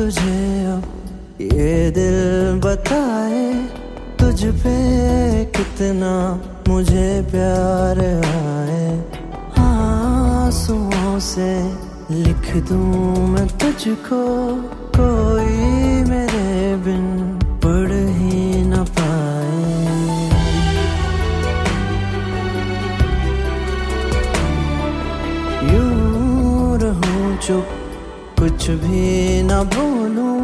तुझे अब ये दिल बताए तुझ पे कितना मुझे प्यार आए। आंसुओं से लिख दूँ मैं तुझको, कोई मेरे बिन पढ़ ही न पाए। यूँ रहूँ चुप, कुछ भी बोलूँ,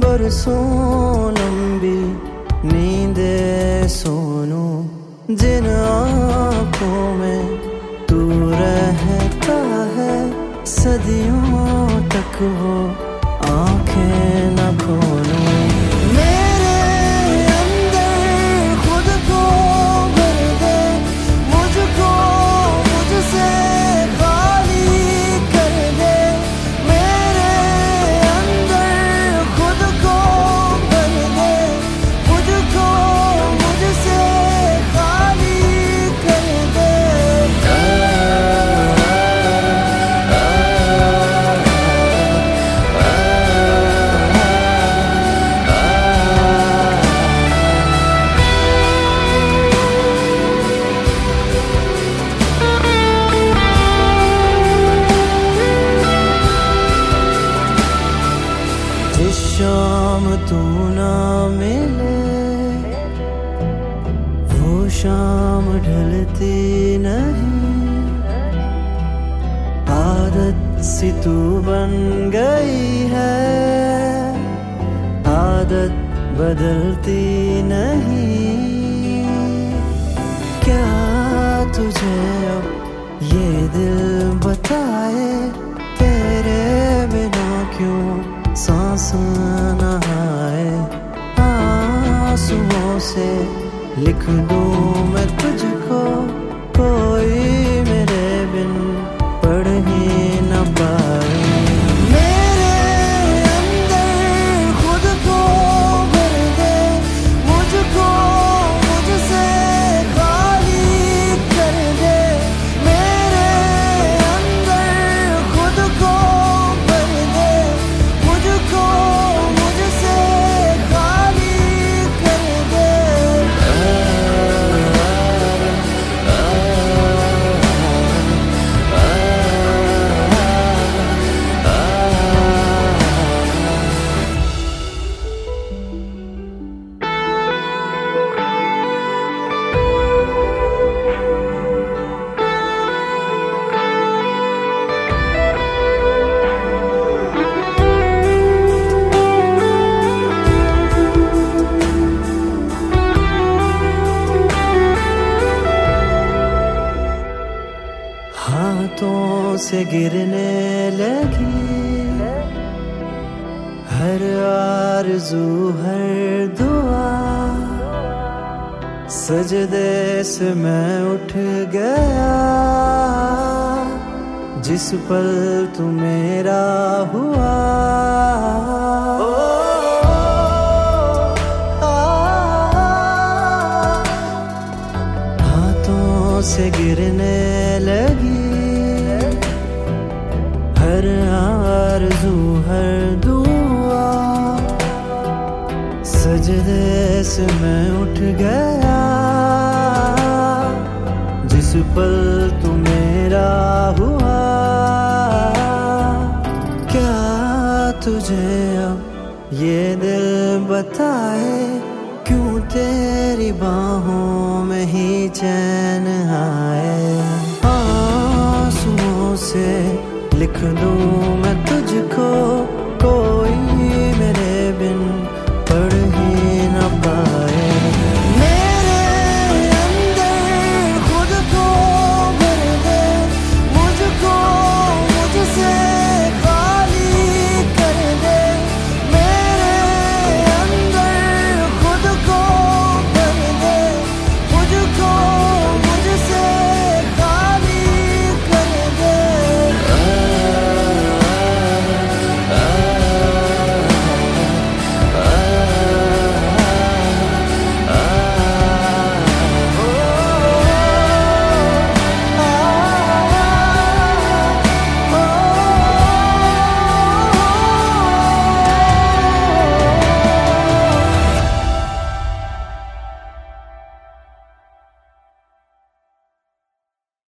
बरसों लंबी नींद सोनू। जिन आँखों में तू रहता है, सदियों तक वो आँखें शाम तू ना मिले। वो शाम ढलती नहीं। आदत सी तू बन गई है। आदत बदलती नहीं। क्या तुझे अब ये दिल बताए? तेरे बिना क्यों सांस नहाए आंसुओं से लिख दूँ मैं तुझको। से गिरने लगी। हर आरज़ू, हर दुआ। सजदे से मैं उठ गया। जिस पल तू मेरा हुआ। हाथों से गिरने से मैं उठ गया, जिस पल तू मेरा हुआ। क्या तुझे अब ये दिल बताए? क्यों तेरी बाहों में ही चैन आए? आंसुओं से लिख दूँ मैं तुझको